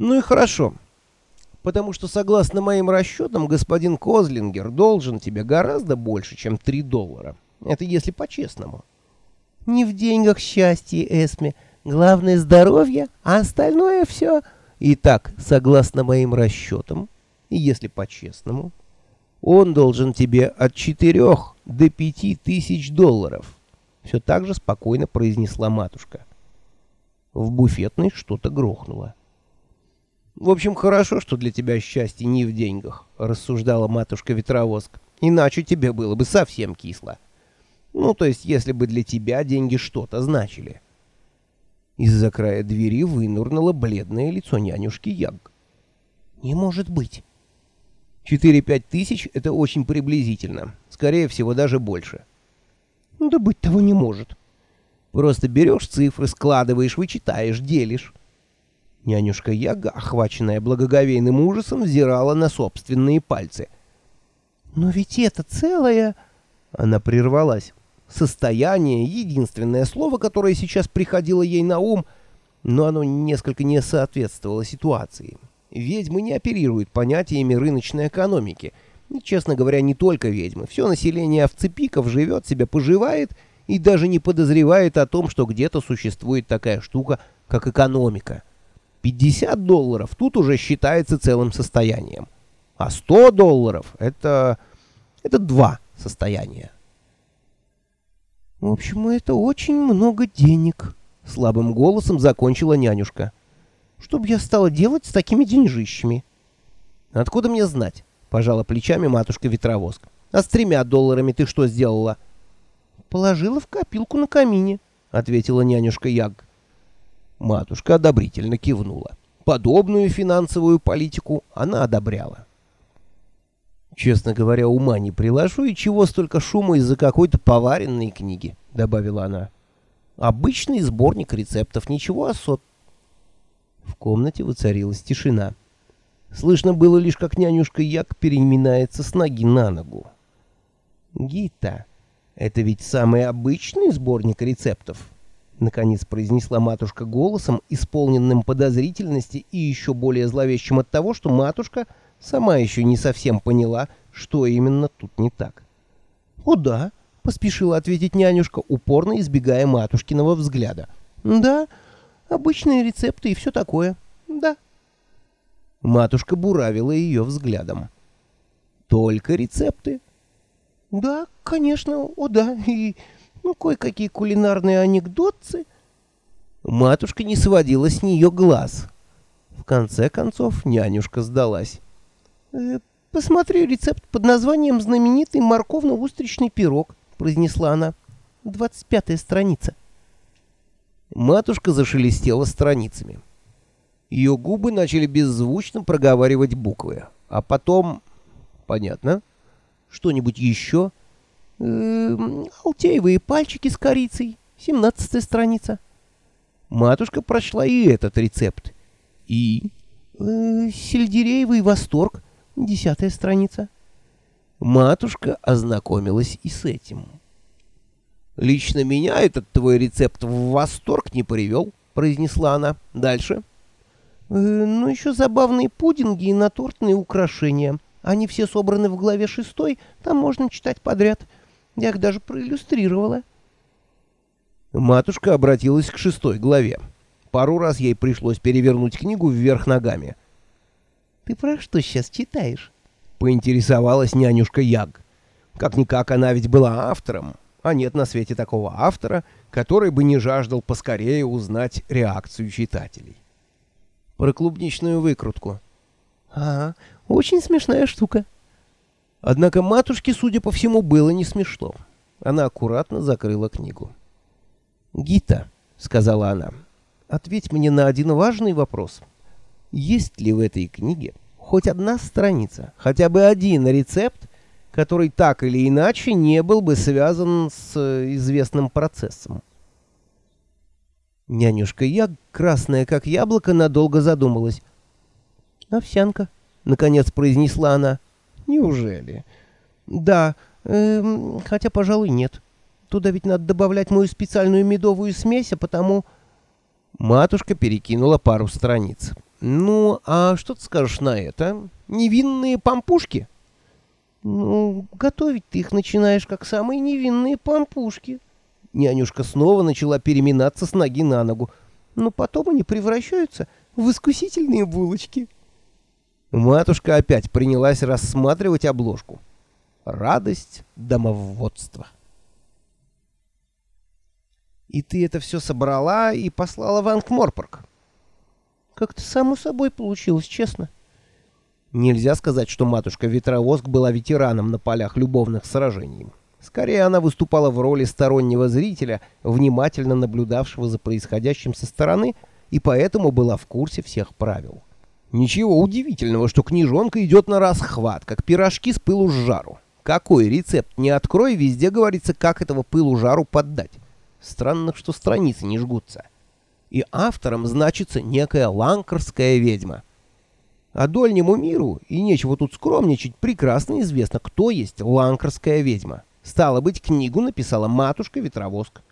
Ну и хорошо. Потому что, согласно моим расчетам, господин Козлингер должен тебе гораздо больше, чем 3 доллара. Это если по-честному. Не в деньгах счастье, Эсме. Главное здоровье, а остальное все... Итак, согласно моим расчетам, и если по-честному, он должен тебе от 4 до 5 тысяч долларов. Все так же спокойно произнесла матушка. В буфетной что-то грохнуло. «В общем, хорошо, что для тебя счастье не в деньгах», — рассуждала матушка-ветровоск. «Иначе тебе было бы совсем кисло. Ну, то есть, если бы для тебя деньги что-то значили». Из-за края двери вынурнуло бледное лицо нянюшки Яг. «Не может быть!» «Четыре-пять тысяч — это очень приблизительно. Скорее всего, даже больше». «Да быть того не может». «Просто берешь цифры, складываешь, вычитаешь, делишь». Нянюшка Яга, охваченная благоговейным ужасом, взирала на собственные пальцы. «Но ведь это целое...» Она прервалась. «Состояние» — единственное слово, которое сейчас приходило ей на ум, но оно несколько не соответствовало ситуации. Ведьмы не оперируют понятиями рыночной экономики. И, честно говоря, не только ведьмы. Все население овцепиков живет себе, поживает и даже не подозревает о том, что где-то существует такая штука, как экономика. 50 долларов тут уже считается целым состоянием. А 100 долларов — это... это два состояния. «В общем, это очень много денег», — слабым голосом закончила нянюшка. «Что бы я стала делать с такими деньжищами?» «Откуда мне знать?» — пожала плечами матушка-ветровоск. «А с тремя долларами ты что сделала?» «Положила в копилку на камине», — ответила нянюшка Яг. Матушка одобрительно кивнула. Подобную финансовую политику она одобряла. «Честно говоря, ума не приложу, и чего столько шума из-за какой-то поваренной книги», — добавила она. «Обычный сборник рецептов, ничего особенного». В комнате воцарилась тишина. Слышно было лишь, как нянюшка Як переминается с ноги на ногу. «Гита, это ведь самый обычный сборник рецептов?» Наконец произнесла матушка голосом, исполненным подозрительности и еще более зловещим от того, что матушка сама еще не совсем поняла, что именно тут не так. «О да», — поспешила ответить нянюшка, упорно избегая матушкиного взгляда. «Да, обычные рецепты и все такое. Да». Матушка буравила ее взглядом. «Только рецепты?» «Да, конечно, о да, и ну, кое-какие кулинарные анекдотцы. Матушка не сводила с нее глаз. В конце концов нянюшка сдалась. «Э, «Посмотри рецепт под названием «Знаменитый морковно-устричный пирог», — произнесла она. «Двадцать пятая страница». Матушка зашелестела страницами. Ее губы начали беззвучно проговаривать буквы. А потом... Понятно. Что-нибудь еще? Э, алтеевые пальчики с корицей, семнадцатая страница. Матушка прочла и этот рецепт. И? Э, сельдереевый восторг, десятая страница. Матушка ознакомилась и с этим. «Лично меня этот твой рецепт в восторг не привел», — произнесла она. «Дальше». Э, «Ну, еще забавные пудинги и натортные украшения. Они все собраны в главе шестой, там можно читать подряд». Я их даже проиллюстрировала. Матушка обратилась к шестой главе. Пару раз ей пришлось перевернуть книгу вверх ногами. «Ты про что сейчас читаешь?» — поинтересовалась нянюшка Яг. Как-никак она ведь была автором, а нет на свете такого автора, который бы не жаждал поскорее узнать реакцию читателей. Про клубничную выкрутку. «Ага, очень смешная штука», Однако матушке, судя по всему, было не смешно. Она аккуратно закрыла книгу. «Гита», — сказала она, — «ответь мне на один важный вопрос. Есть ли в этой книге хоть одна страница, хотя бы один рецепт, который так или иначе не был бы связан с э, известным процессом?» Нянюшка Я, красная как яблоко, надолго задумалась. «Овсянка», — наконец произнесла она. Неужели? Да, э, хотя, пожалуй, нет. Туда ведь надо добавлять мою специальную медовую смесь, а потому... Матушка перекинула пару страниц. Ну, а что ты скажешь на это? Невинные пампушки? Ну, готовить ты их начинаешь как самые невинные пампушки. Нянюшка снова начала переминаться с ноги на ногу. Но потом они превращаются в искусительные булочки. Матушка опять принялась рассматривать обложку. Радость домоводства. «И ты это все собрала и послала в Ангморпорг?» «Как-то само собой получилось, честно». Нельзя сказать, что матушка-ветровоск была ветераном на полях любовных сражений. Скорее, она выступала в роли стороннего зрителя, внимательно наблюдавшего за происходящим со стороны, и поэтому была в курсе всех правил. Ничего удивительного, что книжонка идет на расхват, как пирожки с пылу с жару. Какой рецепт не открой, везде говорится, как этого пылу жару поддать. Странно, что страницы не жгутся. И автором значится некая ланкарская ведьма. А дольнему миру, и нечего тут скромничать, прекрасно известно, кто есть ланкарская ведьма. Стало быть, книгу написала матушка Ветровоск.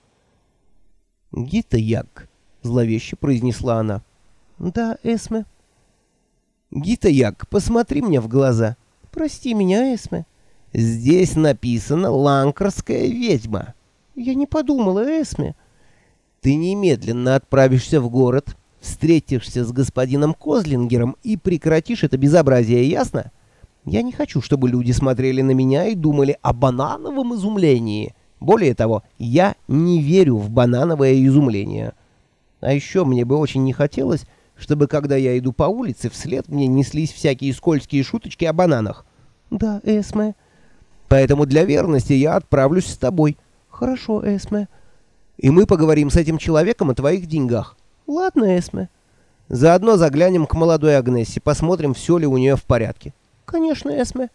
«Гита Яг», — зловеще произнесла она. «Да, Эсме». «Гита Яг, посмотри мне в глаза». «Прости меня, Эсме». «Здесь написано «Ланкарская ведьма». «Я не подумала, Эсме». «Ты немедленно отправишься в город, встретишься с господином Козлингером и прекратишь это безобразие, ясно?» Я не хочу, чтобы люди смотрели на меня и думали о банановом изумлении. Более того, я не верю в банановое изумление. А еще мне бы очень не хотелось, чтобы когда я иду по улице, вслед мне неслись всякие скользкие шуточки о бананах. Да, Эсме. Поэтому для верности я отправлюсь с тобой. Хорошо, Эсме. И мы поговорим с этим человеком о твоих деньгах. Ладно, Эсме. Заодно заглянем к молодой Агнессе, посмотрим, все ли у нее в порядке. «Конечно, Эсме».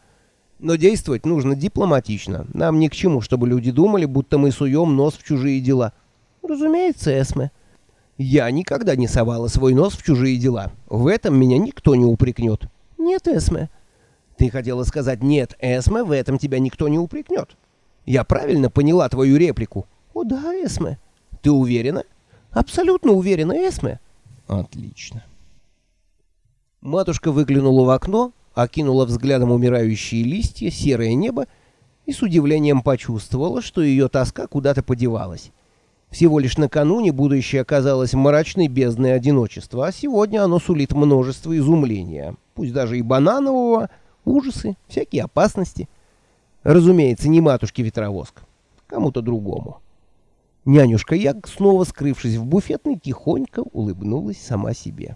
«Но действовать нужно дипломатично. Нам ни к чему, чтобы люди думали, будто мы суем нос в чужие дела». «Разумеется, Эсме». «Я никогда не совала свой нос в чужие дела. В этом меня никто не упрекнет». «Нет, Эсме». «Ты хотела сказать «нет, Эсме», в этом тебя никто не упрекнет». Я правильно поняла твою реплику?» «О да, Эсме». «Ты уверена?» «Абсолютно уверена, Эсме». «Отлично». Матушка выглянула в окно, окинула взглядом умирающие листья, серое небо и с удивлением почувствовала, что ее тоска куда-то подевалась. Всего лишь накануне будущее оказалось мрачной бездной одиночества, а сегодня оно сулит множество изумления, пусть даже и бананового, ужасы, всякие опасности. Разумеется, не матушке Ветровоск, кому-то другому. Нянюшка Яг, снова скрывшись в буфетной, тихонько улыбнулась сама себе.